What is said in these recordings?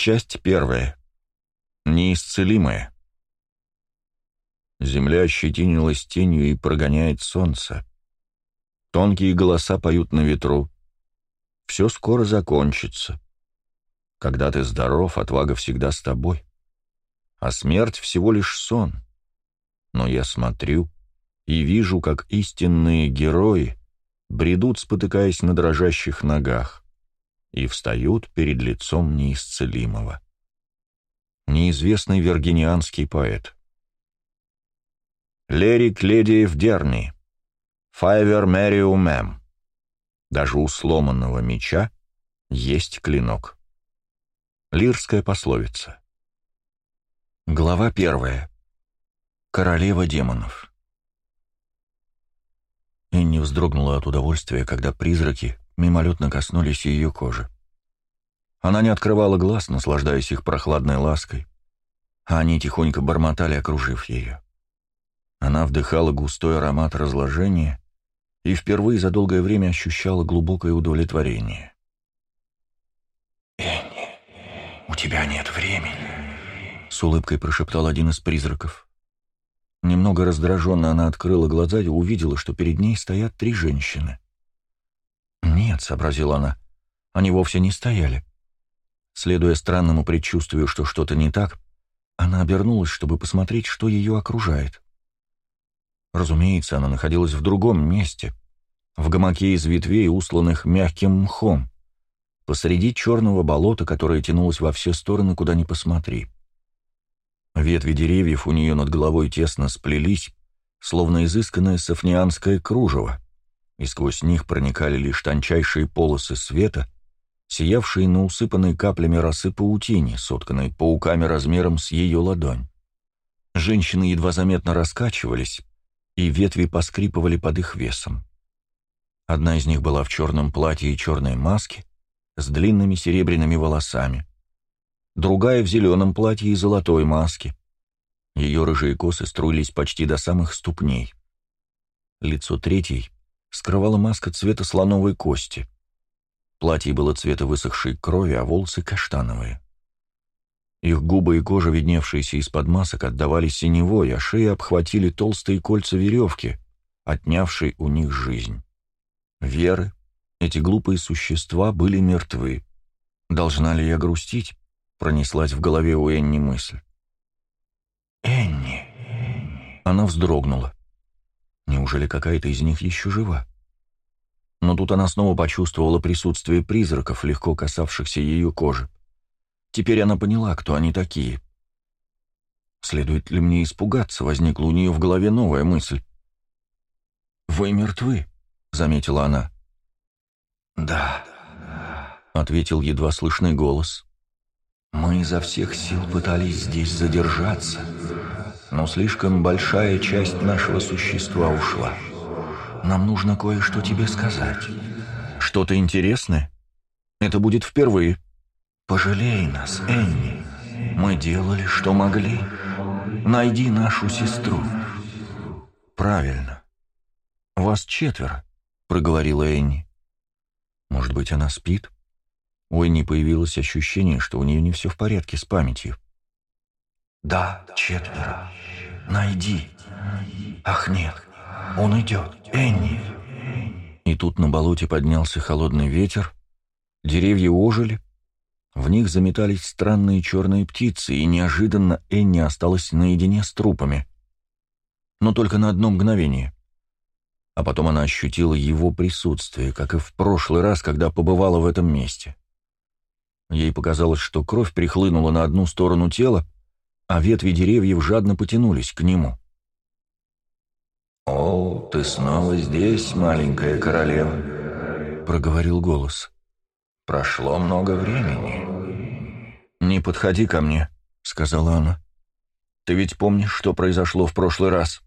Часть первая. Неисцелимая. Земля ощетинилась тенью и прогоняет солнце. Тонкие голоса поют на ветру. Все скоро закончится. Когда ты здоров, отвага всегда с тобой. А смерть всего лишь сон. Но я смотрю и вижу, как истинные герои бредут, спотыкаясь на дрожащих ногах, и встают перед лицом неисцелимого. Неизвестный виргинианский поэт. Лерик Ледиев Дерни. Файвер Мэриу Мэм. Даже у сломанного меча есть клинок. Лирская пословица. Глава первая. Королева демонов. Энни вздрогнула от удовольствия, когда призраки мимолетно коснулись ее кожи. Она не открывала глаз, наслаждаясь их прохладной лаской, а они тихонько бормотали, окружив ее. Она вдыхала густой аромат разложения и впервые за долгое время ощущала глубокое удовлетворение. «Энни, у тебя нет времени», — с улыбкой прошептал один из призраков. Немного раздраженно она открыла глаза и увидела, что перед ней стоят три женщины. «Нет», — сообразила она, — «они вовсе не стояли». Следуя странному предчувствию, что что-то не так, она обернулась, чтобы посмотреть, что ее окружает. Разумеется, она находилась в другом месте, в гамаке из ветвей, усланных мягким мхом, посреди черного болота, которое тянулось во все стороны, куда ни посмотри. Ветви деревьев у нее над головой тесно сплелись, словно изысканное софнианское кружево, и сквозь них проникали лишь тончайшие полосы света, сиявшие на усыпанной каплями росы паутине, сотканной пауками размером с ее ладонь. Женщины едва заметно раскачивались, и ветви поскрипывали под их весом. Одна из них была в черном платье и черной маске, с длинными серебряными волосами. Другая в зеленом платье и золотой маске. Ее рыжие косы струились почти до самых ступней. Лицо третьей скрывала маска цвета слоновой кости. Платье было цвета высохшей крови, а волосы каштановые. Их губы и кожа, видневшиеся из-под масок, отдавали синевой, а шеи обхватили толстые кольца веревки, отнявшей у них жизнь. Веры, эти глупые существа были мертвы. Должна ли я грустить? Пронеслась в голове у Энни мысль. «Энни!» Она вздрогнула. Неужели какая-то из них еще жива? Но тут она снова почувствовала присутствие призраков, легко касавшихся ее кожи. Теперь она поняла, кто они такие. Следует ли мне испугаться, возникла у нее в голове новая мысль. «Вы мертвы», — заметила она. «Да», — ответил едва слышный голос. «Мы изо всех сил пытались здесь задержаться, но слишком большая часть нашего существа ушла. Нам нужно кое-что тебе сказать». «Что-то интересное? Это будет впервые». «Пожалей нас, Энни. Мы делали, что могли. Найди нашу сестру». «Правильно. Вас четверо», — проговорила Энни. «Может быть, она спит?» У Энни появилось ощущение, что у нее не все в порядке с памятью. «Да, четверо. Найди. Ах, нет, он идет. Энни!» И тут на болоте поднялся холодный ветер, деревья ожили, в них заметались странные черные птицы, и неожиданно Энни осталась наедине с трупами. Но только на одно мгновение. А потом она ощутила его присутствие, как и в прошлый раз, когда побывала в этом месте. Ей показалось, что кровь прихлынула на одну сторону тела, а ветви деревьев жадно потянулись к нему. «О, ты снова здесь, маленькая королева», — проговорил голос. Прошло много времени. «Не подходи ко мне», — сказала она. «Ты ведь помнишь, что произошло в прошлый раз?»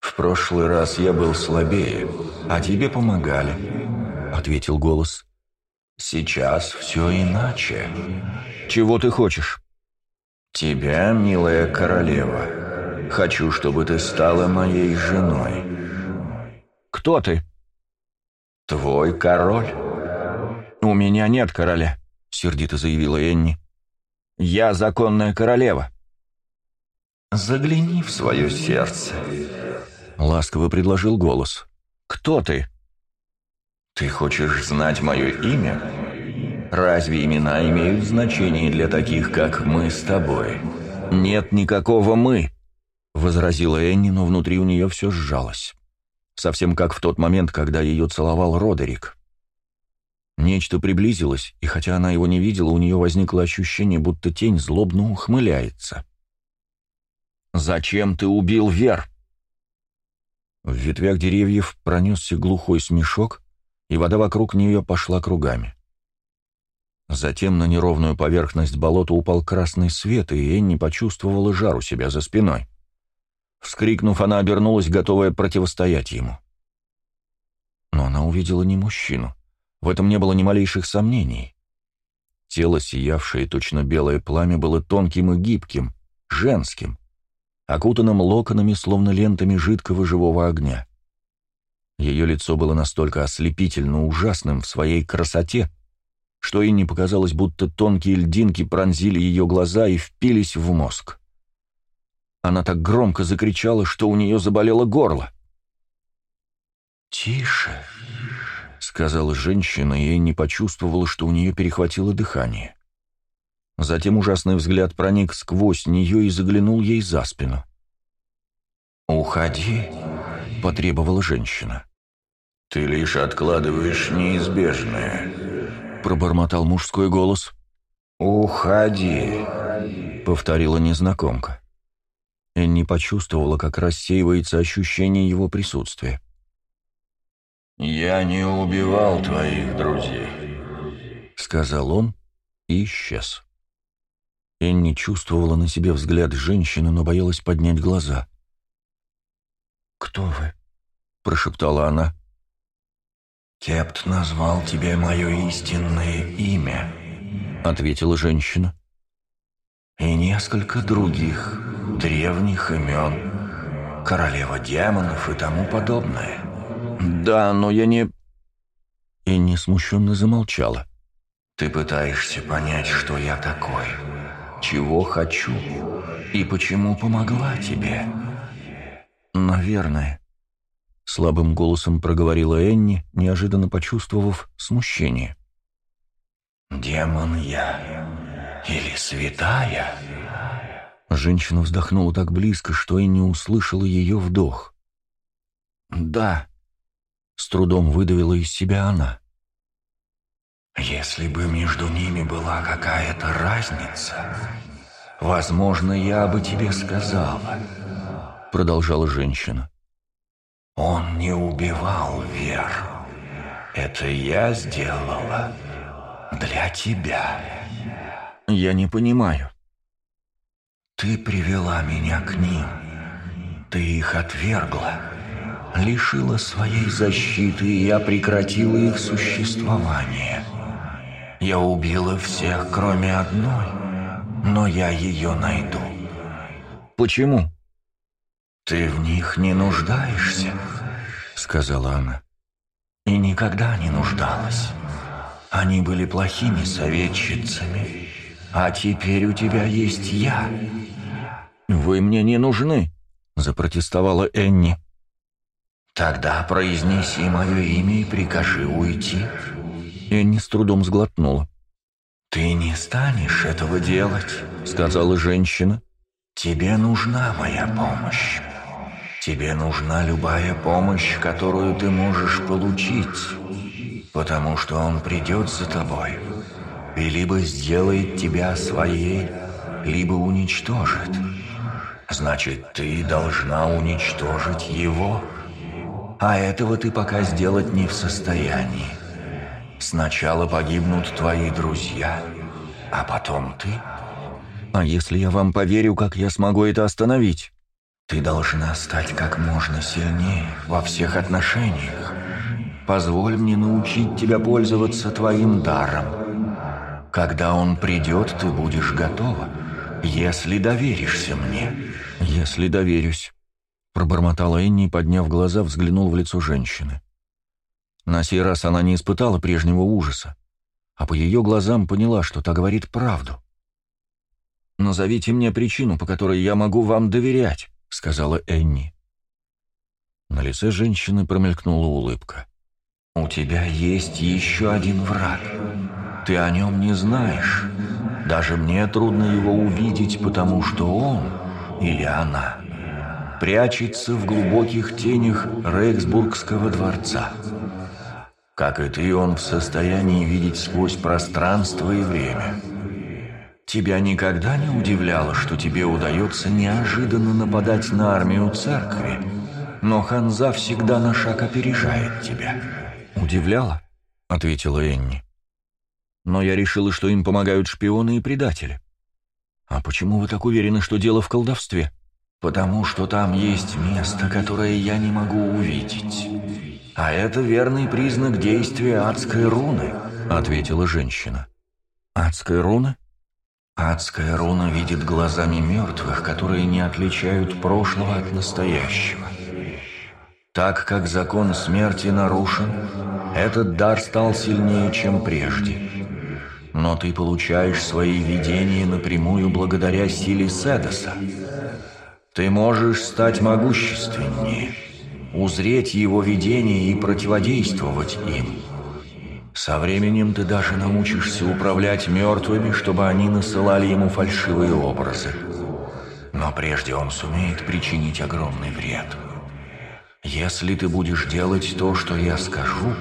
«В прошлый раз я был слабее, а тебе помогали», — ответил голос. «Сейчас все иначе». «Чего ты хочешь?» «Тебя, милая королева. Хочу, чтобы ты стала моей женой». «Кто ты?» «Твой король». «У меня нет короля. — сердито заявила Энни. «Я законная королева». «Загляни в свое сердце», — ласково предложил голос. «Кто ты?» «Ты хочешь знать мое имя? Разве имена имеют значение для таких, как мы с тобой?» «Нет никакого «мы», — возразила Энни, но внутри у нее все сжалось. Совсем как в тот момент, когда ее целовал Родерик. Нечто приблизилось, и хотя она его не видела, у нее возникло ощущение, будто тень злобно ухмыляется. «Зачем ты убил Вер?» В ветвях деревьев пронесся глухой смешок, и вода вокруг нее пошла кругами. Затем на неровную поверхность болота упал красный свет, и Энни почувствовала жар у себя за спиной. Вскрикнув, она обернулась, готовая противостоять ему. Но она увидела не мужчину. В этом не было ни малейших сомнений. Тело, сиявшее точно белое пламя, было тонким и гибким, женским, окутанным локонами, словно лентами жидкого живого огня. Ее лицо было настолько ослепительно ужасным в своей красоте, что и не показалось, будто тонкие льдинки пронзили ее глаза и впились в мозг. Она так громко закричала, что у нее заболело горло. «Тише!» — сказала женщина, и не почувствовала, что у нее перехватило дыхание. Затем ужасный взгляд проник сквозь нее и заглянул ей за спину. «Уходи», — потребовала женщина. «Ты лишь откладываешь неизбежное», — пробормотал мужской голос. «Уходи», — повторила незнакомка. Энни почувствовала, как рассеивается ощущение его присутствия. «Я не убивал твоих друзей», — сказал он и исчез. Энни чувствовала на себе взгляд женщины, но боялась поднять глаза. «Кто вы?» — прошептала она. «Кепт назвал тебе мое истинное имя», — ответила женщина. «И несколько других древних имен, королева демонов и тому подобное». «Да, но я не...» Энни смущенно замолчала. «Ты пытаешься понять, что я такой, чего хочу и почему помогла тебе?» «Наверное», — слабым голосом проговорила Энни, неожиданно почувствовав смущение. «Демон я или святая?» Женщина вздохнула так близко, что Энни услышала ее вдох. «Да», с трудом выдавила из себя она. «Если бы между ними была какая-то разница, возможно, я бы тебе сказала», — продолжала женщина. «Он не убивал Вер. Это я сделала для тебя». «Я не понимаю». «Ты привела меня к ним. Ты их отвергла» лишила своей защиты, и я прекратила их существование. Я убила всех, кроме одной, но я ее найду. Почему? Ты в них не нуждаешься, сказала она. И никогда не нуждалась. Они были плохими советчицами, а теперь у тебя есть я. Вы мне не нужны, запротестовала Энни. «Тогда произнеси мое имя и прикажи уйти». Энни с трудом сглотнула. «Ты не станешь этого делать», — сказала женщина. «Тебе нужна моя помощь. Тебе нужна любая помощь, которую ты можешь получить, потому что он придет за тобой и либо сделает тебя своей, либо уничтожит. Значит, ты должна уничтожить его». А этого ты пока сделать не в состоянии. Сначала погибнут твои друзья, а потом ты. А если я вам поверю, как я смогу это остановить? Ты должна стать как можно сильнее во всех отношениях. Позволь мне научить тебя пользоваться твоим даром. Когда он придет, ты будешь готова, если доверишься мне. Если доверюсь. Пробормотала Энни подняв глаза, взглянул в лицо женщины. На сей раз она не испытала прежнего ужаса. а по ее глазам поняла, что та говорит правду. «Назовите мне причину, по которой я могу вам доверять», — сказала Энни. На лице женщины промелькнула улыбка. «У тебя есть еще один враг. Ты о нем не знаешь. Даже мне трудно его увидеть, потому что он или она прячется в глубоких тенях Рейксбургского дворца. Как и ты, он в состоянии видеть сквозь пространство и время. Тебя никогда не удивляло, что тебе удается неожиданно нападать на армию церкви, но Ханза всегда на шаг опережает тебя?» «Удивляло?» — ответила Энни. «Но я решила, что им помогают шпионы и предатели. А почему вы так уверены, что дело в колдовстве?» «Потому что там есть место, которое я не могу увидеть. А это верный признак действия адской руны», — ответила женщина. «Адская руна?» «Адская руна видит глазами мертвых, которые не отличают прошлого от настоящего. Так как закон смерти нарушен, этот дар стал сильнее, чем прежде. Но ты получаешь свои видения напрямую благодаря силе Седоса. Ты можешь стать могущественнее, узреть его видение и противодействовать им. Со временем ты даже научишься управлять мертвыми, чтобы они насылали ему фальшивые образы. Но прежде он сумеет причинить огромный вред. Если ты будешь делать то, что я скажу,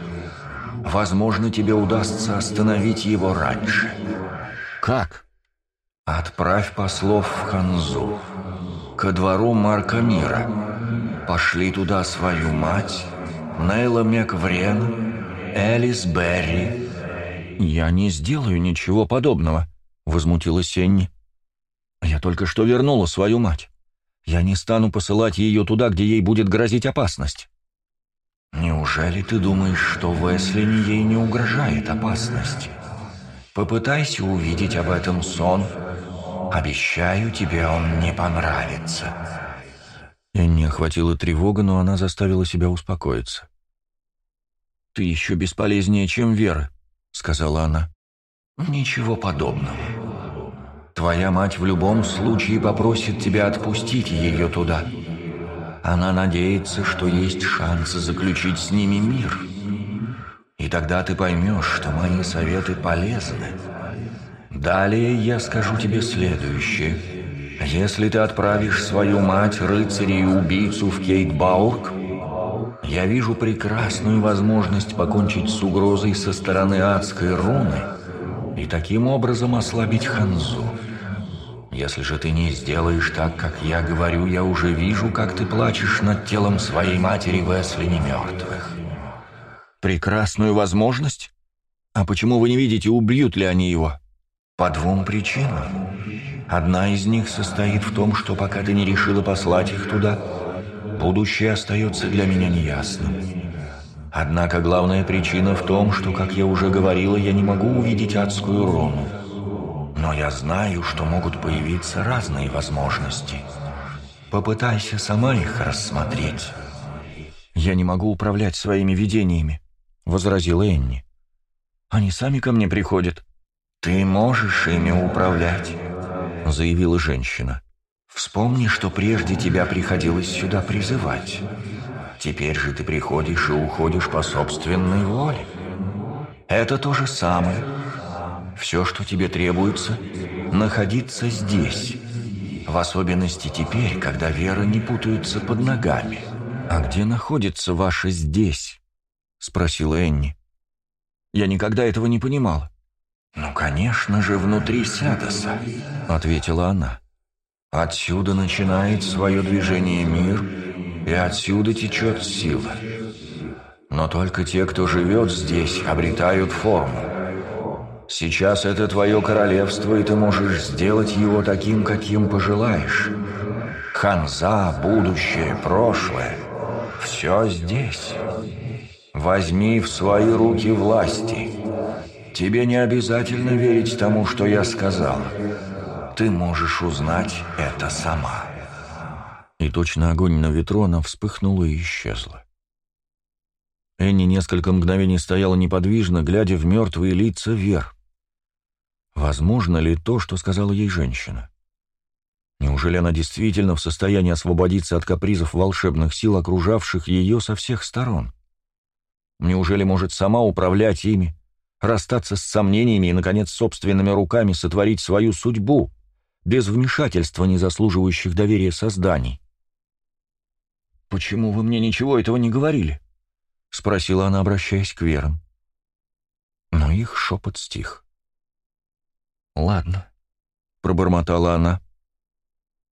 возможно, тебе удастся остановить его раньше. Как? Отправь послов в Ханзу ко двору Марка Мира. Пошли туда свою мать, Нейла Мекврен, Элис Берри. «Я не сделаю ничего подобного», — возмутилась Энни. «Я только что вернула свою мать. Я не стану посылать ее туда, где ей будет грозить опасность». «Неужели ты думаешь, что в Эслине ей не угрожает опасность? Попытайся увидеть об этом сон Обещаю, тебе он не понравится». Энни охватила тревога, но она заставила себя успокоиться. «Ты еще бесполезнее, чем Вера», — сказала она. «Ничего подобного. Твоя мать в любом случае попросит тебя отпустить ее туда. Она надеется, что есть шанс заключить с ними мир. И тогда ты поймешь, что мои советы полезны». Далее я скажу тебе следующее. Если ты отправишь свою мать, рыцаря и убийцу в Кейтбаург, я вижу прекрасную возможность покончить с угрозой со стороны адской руны и таким образом ослабить Ханзу. Если же ты не сделаешь так, как я говорю, я уже вижу, как ты плачешь над телом своей матери в Эслине мертвых. Прекрасную возможность? А почему вы не видите, убьют ли они его? По двум причинам. Одна из них состоит в том, что пока ты не решила послать их туда, будущее остается для меня неясным. Однако главная причина в том, что, как я уже говорила, я не могу увидеть адскую руну. Но я знаю, что могут появиться разные возможности. Попытайся сама их рассмотреть. «Я не могу управлять своими видениями», — возразила Энни. «Они сами ко мне приходят». «Ты можешь ими управлять», — заявила женщина. «Вспомни, что прежде тебя приходилось сюда призывать. Теперь же ты приходишь и уходишь по собственной воле. Это то же самое. Все, что тебе требуется, находиться здесь. В особенности теперь, когда вера не путается под ногами». «А где находится ваше «здесь»?» — спросила Энни. «Я никогда этого не понимала». «Ну, конечно же, внутри Сядоса», — ответила она. «Отсюда начинает свое движение мир, и отсюда течет сила. Но только те, кто живет здесь, обретают форму. Сейчас это твое королевство, и ты можешь сделать его таким, каким пожелаешь. Ханза, будущее, прошлое — все здесь. Возьми в свои руки власти». Тебе не обязательно верить тому, что я сказал. Ты можешь узнать это сама». И точно огонь на ветру она вспыхнула и исчезла. Энни несколько мгновений стояла неподвижно, глядя в мертвые лица Вер. Возможно ли то, что сказала ей женщина? Неужели она действительно в состоянии освободиться от капризов волшебных сил, окружавших ее со всех сторон? Неужели может сама управлять ими, расстаться с сомнениями и, наконец, собственными руками сотворить свою судьбу, без вмешательства незаслуживающих доверия созданий? «Почему вы мне ничего этого не говорили?» — спросила она, обращаясь к Верам. Но их шепот стих. «Ладно», — пробормотала она.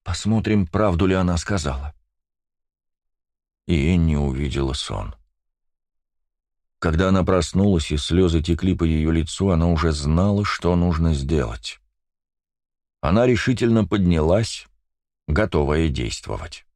«Посмотрим, правду ли она сказала». И Энни увидела сон. Когда она проснулась и слезы текли по ее лицу, она уже знала, что нужно сделать. Она решительно поднялась, готовая действовать.